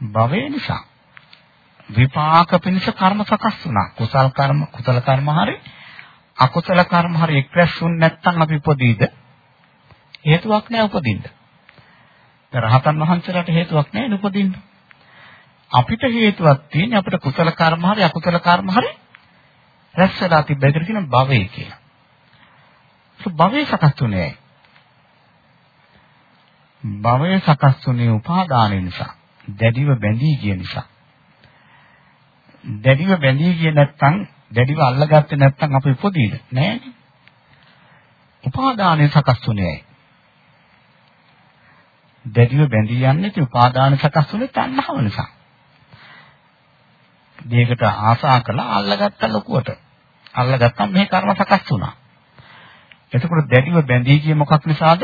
භවය නිසා. විපාක පිණිස කර්ම සකස් වුණා. කුසල් කර්ම, කුසල කර්ම හරි අකුසල කර්ම හරි එක්රැස්ුන් නැත්නම් අපි උපදීද? හේතුවක් නැහැ උපදින්න. දැන් රහතන් වහන්සේලාට හේතුවක් නැහැ උපදින්න. අපිට හේතුවක් තියෙන්නේ අපිට කුසල කර්ම හරි අකුසල කර්ම හරි රැස් වෙලා තිබෙකට කියන භවය කියලා. ඒක භවය සකස් තුනේ. භවය සකස් තුනේ උපාදානය නිසා, දැඩිව බැඳී ගිය නිසා. දැඩිව බැඳී ගියේ නැත්නම් දැඩිව අල්ලගත්තේ නැත්නම් අපි උපදීද? නෑනේ. උපාදානය සකස් වුණේ දැඩිව බැඳී යන්නේ ති උපාදාන සකස් වුණේ තණ්හාව නිසා. දෙයකට ආසා කළා අල්ලගත්ත ලොකුවට. අල්ලගත්තම මේ කර්ම සකස් වුණා. එතකොට දැඩිව බැඳී ගියේ මොකක් නිසාද?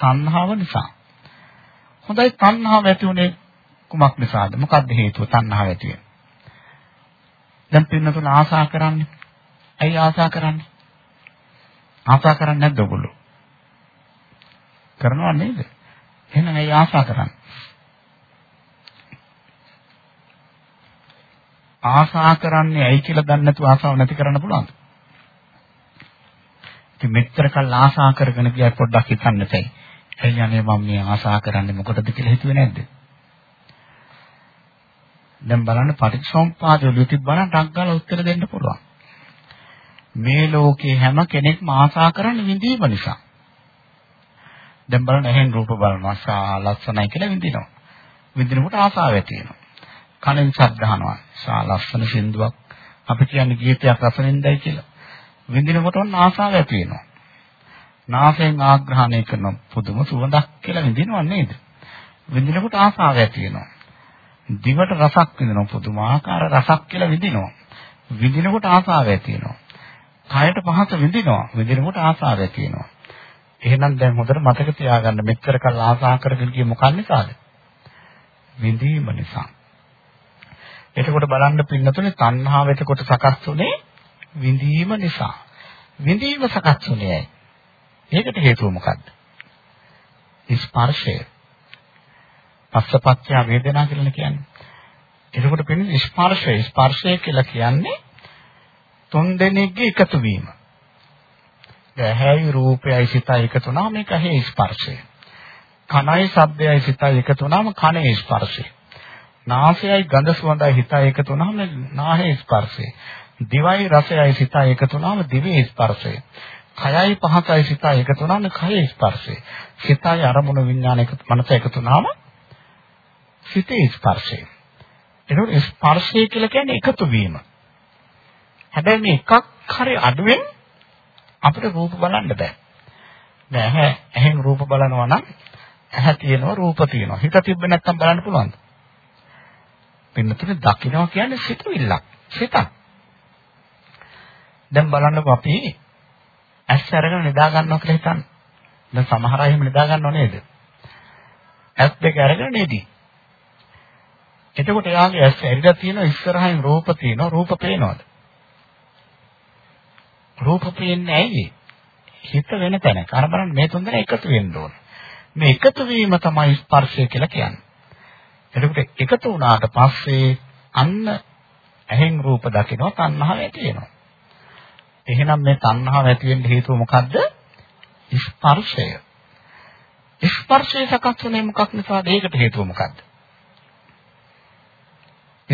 තණ්හාව නිසා. හොඳයි තණ්හාව ඇති උනේ කුමක් නිසාද? මොකක්ද හේතුව තණ්හාව ඇති වෙන්නේ? දැන් පින්නතුන ආසා කරන්නේ. ඇයි ආසා කරන්නේ? ආසා කරන්නේ නැද්ද ඔයගොල්ලෝ? කරනවා නේද? එහෙනම් ඇයි ආසා කරන්නේ? ආසා කරන්නේ ඇයි කියලා දන්නේ නැතුව ආසාව නැති කරන්න පුළුවන්ද? ඉතින් මෙච්චර කල් ආසා කරගෙන ගියා පොඩ්ඩක් හිතන්න තැයි. ඇයි යන්නේ මම මේ ආසා කරන්නේ මොකටද කියලා හිතුවේ නැද්ද? දැන් බලන්න පටිච්චසමුප්පාද වලදී බලන්න ටක් ගාලා උත්තර දෙන්න පුළුවන්. මේ ලෝකේ හැම කෙනෙක්ම ආසා කරන්නේ විඳීම නිසා. දැන් බලන්න එහෙන් රූප බලනවා සා ලස්සනයි කියලා විඳිනවා. විඳිනකොට ආසාව ඇති වෙනවා. කනෙන් ශබ්ද අහනවා සා ලස්සන සින්දුවක් අපි කියන්නේ ගීතයක් රසනින්දයි කියලා. විඳිනකොට ඔන්න ආසාව ඇති වෙනවා. නාසයෙන් ආග්‍රහණය කරන පුදුම සුවඳක් කියලා විඳිනව නේද? විඳිනකොට ආසාව ඇති වෙනවා. දිවට රසක් විඳිනවා පුදුමාකාර රසක් කියලා විඳිනවා. විඳිනකොට ආසාව ඇති වෙනවා. කයට පහස විඳිනවා. විඳිනකොට ආසාව ඇති වෙනවා. එහෙනම් දැන් හොඳට මතක තියාගන්න මෙච්චර කල් ආසා කරගෙන ගියේ මොකක් නිසාද? විඳීම නිසා. එතකොට බලන්න පින්නතුනේ තණ්හාව එතකොට සකස් වුනේ විඳීම නිසා. විඳීම සකස් වුනේ ඇයි? ඒකට හේතුව මොකද්ද? ස්පර්ශය. පස්සපච්චය වේදනා කියලා කියන්නේ. එතකොට පෙන්නේ ස්පර්ශය. ස්පර්ශය කියලා කියන්නේ තුන් දෙනෙක්ගේ එකතු වීම. ඇහැයි රූපයයි සිතයි එකතු වුණාම මේක ඇහි ස්පර්ශය. කනයි ශබ්දයයි සිතයි එකතු වුණාම කනේ ස්පර්ශය. නාසයයි ගඳ සුවඳයි හිතයි එකතු වුණාම නාහේ ස්පර්ශය. දිවයි රසයයි සිතයි එකතු වුණාම දිවේ ස්පර්ශය. කයයි පහසයි සිතයි එකතු වුණාම කයේ ස්පර්ශය. සිතයි අරමුණු විඥාන එකතු මනස එකතු වුණාම සිතේ ස්පර්ශය. එතකොට ස්පර්ශය කියලා කියන්නේ එකතු වීම. හැබැයි මේ එකක් හරි අඩුවෙන් අපිට රූප බලන්න බෑ. දැන් ඇහැ ඇහෙන් රූප බලනවා නම් ඇහැ තියෙනවා රූප තියෙනවා. හිත තිබ්බ නැත්නම් බලන්න පුළුවන්ද? පින්නතුනේ දකින්නවා කියන්නේ සිතුවිල්ලක්. සිතක්. දැන් බලන්නකෝ අපි ඇස් අරගෙන නිදා ගන්නවා කියලා හිතන්න. දැන් සමහර අය එහෙම නිදා ගන්නව නේද? ඇස් දෙක අරගෙන නේදී. එතකොට එයාගේ ඇස් ඇරිලා තියෙන ඉස්සරහින් රූප තියෙනවා රූප පේනවද? රූප පේන්නේ ඇයි? හිත වෙන තැනක. අර බලන්න මේ තුන් දෙනා එකතු වෙන්න ඕන. මේ එකතු වීම තමයි ස්පර්ශය කියලා කියන්නේ. එතකොට එකතු වුණාට පස්සේ අන්න ඇහෙන් රූප දකිනවා තණ්හාව ඇති වෙනවා. එහෙනම් මේ තණ්හාව ඇති වෙන්න හේතුව මොකද්ද? ස්පර්ශය. ස්පර්ශය සකස් වෙන්නේ මොකක් නිසාද? ඒකට හේතුව මොකද්ද?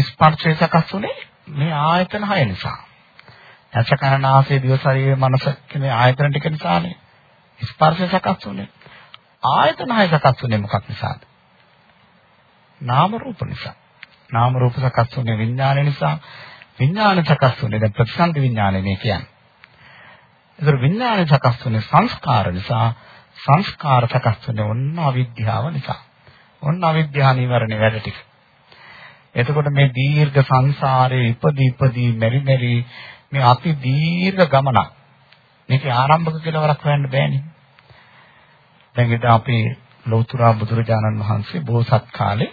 ස්පර්ශය සකස් වුනේ මේ ආයතන හය නිසා. ඇස කන නාසය දිව ශරීරය මනස කියන ආයතන ටික නිසානේ. ස්පර්ශය සකස් වුනේ. ආයතන හය සකස් වුනේ මොකක් නිසාද? නාම රූප නිසා. නාම රූප සකස් වුනේ විඥාන නිසා. විඥාන සකස් වුනේ දැන් ප්‍රතිසන්දි විඥානය මේ කියන්නේ. ඒතර විඥාන සකස් වුනේ සංස්කාර නිසා. සංස්කාර සකස් වුනේ ඔන්න අවිද්‍යාව නිසා. ඔන්න අවිද්‍යාව නිවරණේ වැඩ ටික. එතකොට මේ දීර්ඝ සංසාරයේ ඉපදී ඉපදී මෙරි මෙරි මේ අති දීර්ඝ ගමනක්. මේකේ ආරම්භක කෙලවරක් හොයන්න බෑනේ. දැන් ඉතින් අපි ලෞතර බුදුරජාණන් වහන්සේ බෝසත් කාලේ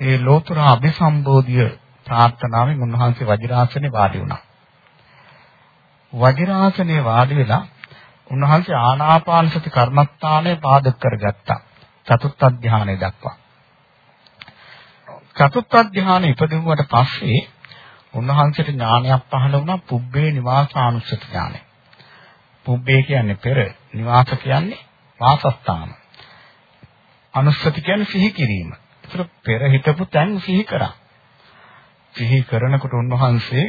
ඒ ලෞතර අභිසම්බෝධිය ප්‍රාර්ථනාවෙන් උන්වහන්සේ වජිරාසනේ වාඩි වුණා. වජිරාසනේ වාඩි වෙලා උන්වහන්සේ ආනාපාන සති කර්මස්ථානය පාදක කරගත්තා. චතුත්ථ ධානය දක්වා. චතුත්ථ ධානය ඉපදුවට පස්සේ උන්වහන්සේට ඥානයක් පහළ වුණා පුබ්බේ නිවාසානුස්සති ඥානය. පුබ්බේ කියන්නේ පෙර, නිවාස කියන්නේ වාසස්ථාන. අනුස්සති කියන්නේ සිහි කිරීම. ඒතර පෙර හිටපු තැන් සිහි කරා. සිහි කරනකොට උන්වහන්සේ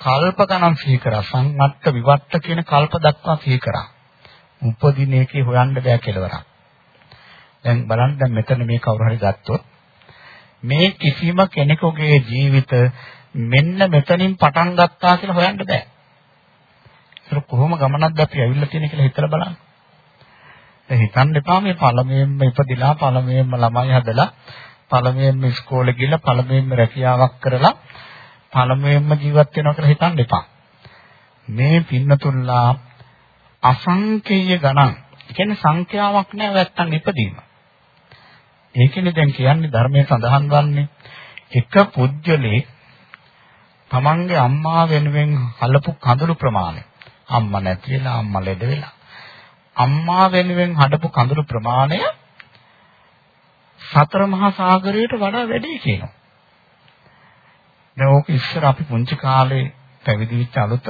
කල්ප ගණන් සිහි කරා. සංවත්ත විවට්ට කියන කල්ප දක්වා සිහි කරා. උපදින එකේ හොයන්න බෑ කෙලවරක්. දැන් බලන්න දැන් මෙතන මේ කවුරු හරි ගත්තොත් මේ කිසිම කෙනෙකුගේ ජීවිත මෙන්න මෙතනින් පටන් ගත්තා කියලා හොයන්න බෑ. ඒක කොහොම ගමනක්ද අපි ඇවිල්ලා තියෙන කියලා හිතලා බලන්න. දැන් හිතන්න එපා මේ පළමුවෙන්ම ඉපදිලා පළමුවෙන්ම ළමයි හදලා පළමුවෙන්ම ඉස්කෝලේ ගිහලා පළමුවෙන්ම රැකියාවක් කරලා පළමුවෙන්ම ජීවත් වෙනවා කියලා හිතන්න එපා. මේ පින්නතුල්ලා අසංකේය ගණන්. ඒ කියන්නේ සංඛ්‍යාවක් නෑ නැත්තම් ඉපදීම. ඒකනේ දැන් කියන්නේ ධර්මයේ සඳහන් වන්නේ එක පුජ්‍යලේ තමන්ගේ අම්මා වෙනුවෙන් හලපු කඳුළු ප්‍රමාණය. අම්මා නැති වෙලා අම්මා ලෙඩ වෙලා. අම්මා වෙනුවෙන් හදපු කඳුළු ප්‍රමාණය සතර මහා සාගරයට වඩා වැඩි කියනවා. දැන් ඕක ඉස්සර අපි පුංචි කාලේ පැවිදි වෙච්ච අලුත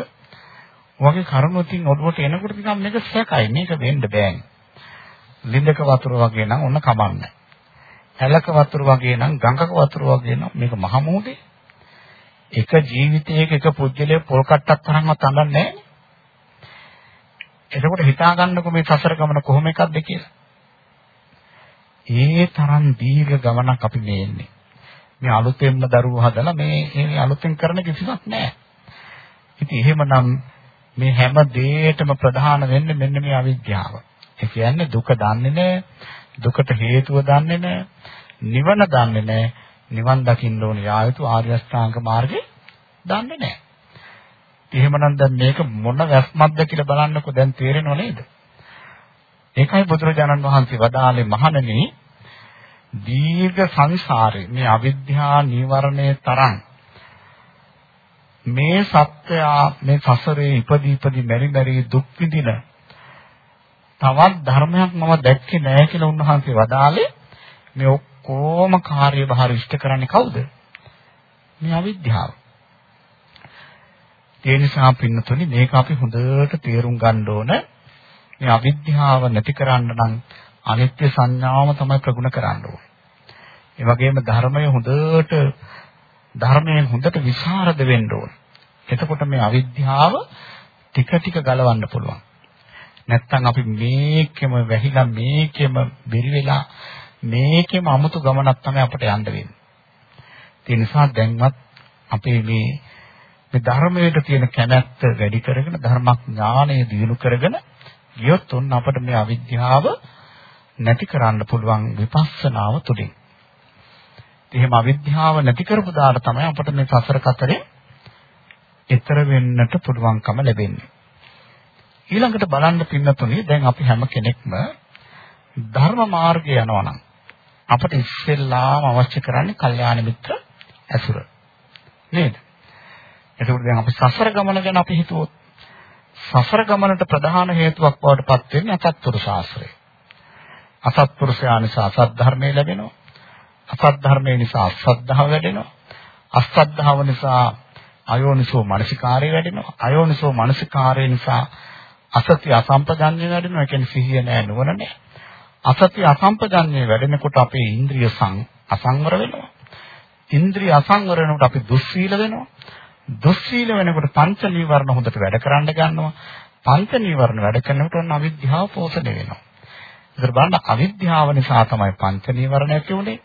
වගේ කරුණුකින් ඔළුවට එනකොට නිකන් මේක සැකයි මේක වෙන්න බෑනේ. ලිඳක වතුර වගේ නම් ඔන්න කමන්නේ. ඇලක වතුර වගේ නම් ගඟක වතුර වගේ නම් මේක මහ මොහොතේ එක ජීවිතයක එක පුජ්‍යලයේ පොල් කට්ටක් තරම්වත් අඳන්නේ නැහැ. එතකොට හිතා ගන්නකො මේ සසර ගමන කොහොම එකක්ද කියලා. ඒ තරම් දීර්ඝ ගමනක් අපි මේ එන්නේ. මේ අලුතෙන්ම දරුවෝ හදලා මේ මේ අලුතෙන් කරන කිසිවක් නැහැ. ඉතින් එහෙමනම් මේ හැම දෙයකටම ප්‍රධාන වෙන්නේ මෙන්න මේ අවිද්‍යාව. ඒ කියන්නේ දුක දන්නේ නැහැ, දුකට හේතුව දන්නේ නැහැ, නිවන දන්නේ නැහැ, නිවන් දකින්න ඕන යායුතු ආර්ය අෂ්ටාංග මාර්ගේ දන්නේ නැහැ. එහෙමනම් දැන් මේක මොන වැස්මක්ද කියලා බලන්නකෝ දැන් තේරෙනව නේද? ඒකයි බුදුරජාණන් වහන්සේ වදාළේ මහණෙනි දීර්ඝ සංසාරේ මේ අවිද්‍යා නීවරණේ තරම් මේ සත්‍යය මේ සසරේ ඉපදී ඉපදී මෙරි මෙරි දුක් විඳින තවත් ධර්මයක් මම දැක්කේ නැහැ කියලා උන්වහන්සේ වදාළේ මේ ඔක්කොම කාර්යභාර ඉෂ්ට කරන්නේ කවුද? මේ අවිද්‍යාව. ඒ නිසා පින්නතුනි මේක අපි හොඳට තේරුම් ගන්න ඕන. මේ අවිද්‍යාව නැති කරන්න නම් අනිත්‍ය සංඥාවම තමයි ප්‍රගුණ කරන්න ඕනේ. ඒ වගේම ධර්මය හොඳට ධර්මයෙන් හොඳට විසරද වෙන්න ඕනේ. එතකොට මේ අවිද්‍යාව ටික ටික ගලවන්න පුළුවන්. නැත්තම් අපි මේකෙම වැහිලා මේකෙම බෙරි වෙලා මේකෙම 아무තු ගමනක් තමයි අපිට යන්න වෙන්නේ. ඒ නිසා දැන්වත් අපේ මේ මේ ධර්මයට තියෙන කැමැත්ත වැඩි කරගෙන ධර්මඥානය දියුණු කරගෙන ගියොත් උන් අපිට මේ අවිද්‍යාව නැති කරන්න පුළුවන් විපස්සනාව තුළින්. එහෙම අවිද්‍යාව නැති කරපු දාට තමයි අපිට මේ සසර කතරේ ඈතර වෙන්නට පුළුවන්කම ලැබෙන්නේ. ඊළඟට බලන්න පින්නතුනි දැන් අපි හැම කෙනෙක්ම ධර්ම මාර්ගය යනවා නම් අපිට ඉස්සෙල්ලාම අවශ්‍ය කරන්නේ කල්යාණ මිත්‍ර ඇසුර. නේද? එතකොට දැන් අපි සසර ගමන ගැන අපි හිතුවොත් සසර ගමනට ප්‍රධාන හේතුවක් බවට පත් වෙන්නේ අසත්පුරුෂ ආශ්‍රය. අසත්පුරුෂයා නිසා අසත් ධර්මය ලැබෙනවා. අසත් ධර්මය නිසා අසද්ධාව වැඩෙනවා. අසද්ධාව නිසා අයෝනිසෝ මනසිකාරය වැඩෙනවා. අයෝනිසෝ මනසිකාරය නිසා අසත්‍ය අසම්පජන්‍ය වැඩෙනවා. ඒ කියන්නේ සිහිය නැහැ නුවණ නැහැ. අසත්‍ය අසම්පජන්‍ය වැඩෙනකොට අපේ ඉන්ද්‍රිය සං අසංවර වෙනවා. ඉන්ද්‍රිය අසංවර වෙනකොට අපි දුස්සීල වෙනවා. දුස්සීල වෙනකොට පංච නීවරණ හොඳට වැඩ කරන්න ගන්නවා. පංච නීවරණ වැඩ කරනකොට ඔන්න අවිද්‍යාව පෝෂණය වෙනවා. ඒතර බලන්න අවිද්‍යාව නිසා තමයි පංච නීවරණ ඇති උනේ.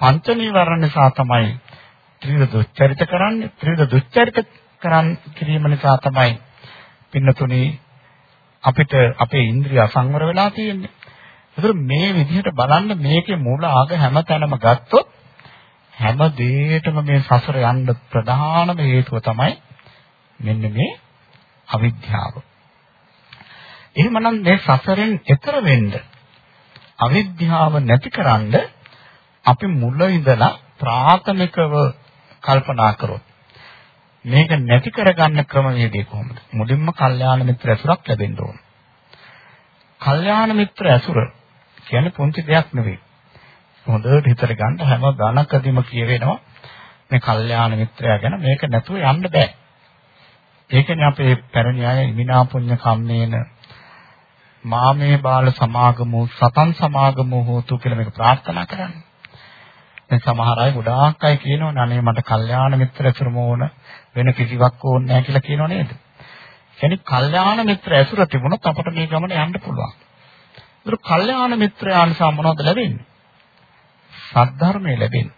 පංච නීවරණ නිසා තමයි ත්‍රිවිධ දුස්චරිත කරන්නේ. ත්‍රිවිධ දුස්චරිත කරන් කිරීම නිසා තමයි පින්නතුණි අපිට අපේ ඉන්ද්‍රිය අසංවර වෙලා තියෙන්නේ. ඒතර මේ විදිහට බලන්න මේකේ මූල ආග හැම තැනම ගත්තොත් හැම දෙයකම මේ සසර යන්න ප්‍රධානම හේතුව තමයි මෙන්න මේ අවිද්‍යාව. එහෙමනම් මේ සසරෙන් එතර වෙන්න අවිද්‍යාව නැතිකරන්න අපි මුල ඉඳලා ප්‍රාථමිකව කල්පනා කරොත් මේක නැති කරගන්න ක්‍රමවේදය කොහොමද? මුලින්ම කල්යාණ මිත්‍ර ඇසුරක් ලැබෙන්න ඕන. කල්යාණ මිත්‍ර ඇසුර කියන්නේ පුංචි දෙයක් නෙවෙයි. හොඳට හිතට ගන්න හැම ගණකදීම කියවෙනවා මේ කල්යාණ මිත්‍රයා ගැන මේක නැතුව යන්න බෑ. ඒකනේ අපේ පැරණි අය විනා පුඤ්ඤ කම්මේන මාමේ බාල සමාගමෝ සතන් සමාගමෝ හෝතු කියලා මේක ප්‍රාර්ථනා කරන්නේ. දැන් සමහර අය ගොඩාක් අය කියනවා අනේ මට කල්යාණ මිත්‍ර ඇසුරම ඕන වෙන කිසිවක් ඕනේ නැහැ කියලා කියනව නේද? කියන්නේ කල්යාණ මිත්‍ර ඇසුර තිබුණොත් අපට මේ ගමන යන්න පුළුවන්. ඒක කල්යාණ මිත්‍රයාන්සා මොනවද ලැබෙන්නේ? සද්ධර්මය ලැබෙන්නේ.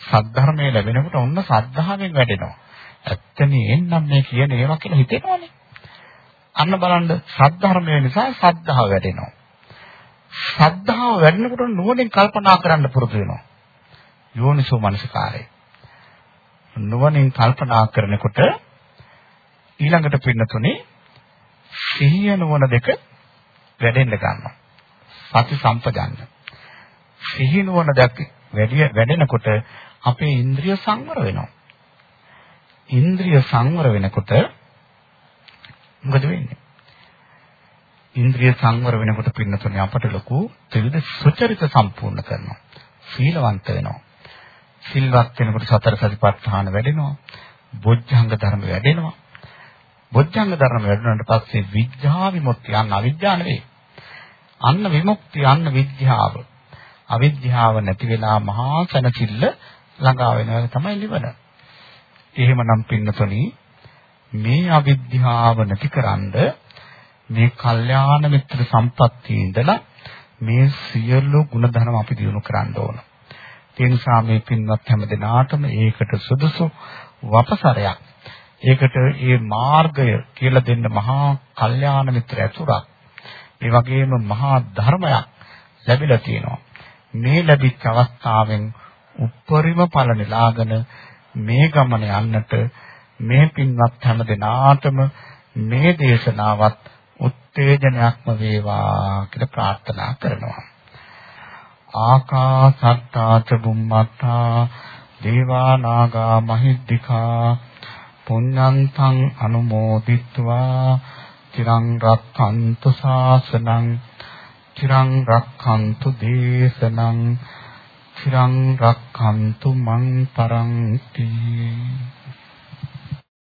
සද්ධර්මය ලැබෙනකොට ඔන්න සද්ධාවෙන් වැඩෙනවා. ඇත්තනේ එන්නම් මේ කියන ඒවා කියලා හිතෙනවනේ. අන්න බලන්න සද්ධර්මය නිසා සද්ධාව වැඩෙනවා. සද්ධාව වැඩෙනකොට නුවණින් කල්පනා කරන්න පුරුදු වෙනවා. යෝනිසෝ මනසකාරය. නුවණින් කල්පනා කරනකොට ඊළඟට පින්නතුනේ සිහිය නුවණ දෙක වැඩෙන්න ගන්නවා. සති සම්පජාන්න. සිහිය නුවණ දෙක වැඩි වැඩෙනකොට අපේ ඉන්ද්‍රිය සංවර වෙනවා. ඉන්ද්‍රිය සංවර වෙනකොට මොකද වෙන්නේ? ඉන්ද්‍රිය සංවර වෙනකොට පින්නතුනේ අපට ලොකු ත්‍රිවිධ සුචරිත සම්පූර්ණ කරනවා. සීලවන්ත වෙනවා. සිල්වත් වෙනකොට සතර සතිපට්ඨාන වැඩෙනවා. බොජ්ජංග ධර්ම වැඩෙනවා. බොජ්ජංග ධර්ම වැඩුණාට පස්සේ විඥා විමුක්තිය අන්න අවිද්‍යාව නෙවෙයි. අන්න විමුක්තිය අන්න විද්‍යාව. අවිද්‍යාව නැති වෙලා මහා සනසිල්ල ළඟා වෙනවා තමයි නිවන. එහෙමනම් පින්නතුනි මේ අවිද්‍යාව නැතිකරන්ද මේ කල්යාණ මිත්‍ර සම්පත්තිය ඉඳලා මේ සියලු ಗುಣධර්ම අපි දිනු කරන්න ඕන. ඒ නිසා මේ පින්වත් හැම දිනාටම ඒකට සුදුසු වපසරයක්. ඒකට මේ මාර්ගය කියලා දෙන්න මහා කල්යාණ මිත්‍ර ඇතුරක්. ඒ වගේම මහා ධර්මයක් ලැබිලා තියෙනවා. මේ ලැබිච්ච අවස්ථාවෙන් උප්පරිම ඵල නෙලාගෙන මේ ගමන යන්නට මේ පින්වත් හැම දිනාටම මේ දේශනාවත් උත්තේජනයක්ම වේවා කියලා ප්‍රාර්ථනා කරනවා. ආකාසත්තා ච බුම්මත්තා දේවා නාග මහිද්దికා පුඤ්ඤන්තං අනුමෝදිත්වා චිරං රක්ඛන්තු ශාසනං චිරං රක්ඛන්තු දේශනං චිරං රක්ඛන්තු මං පරන්ති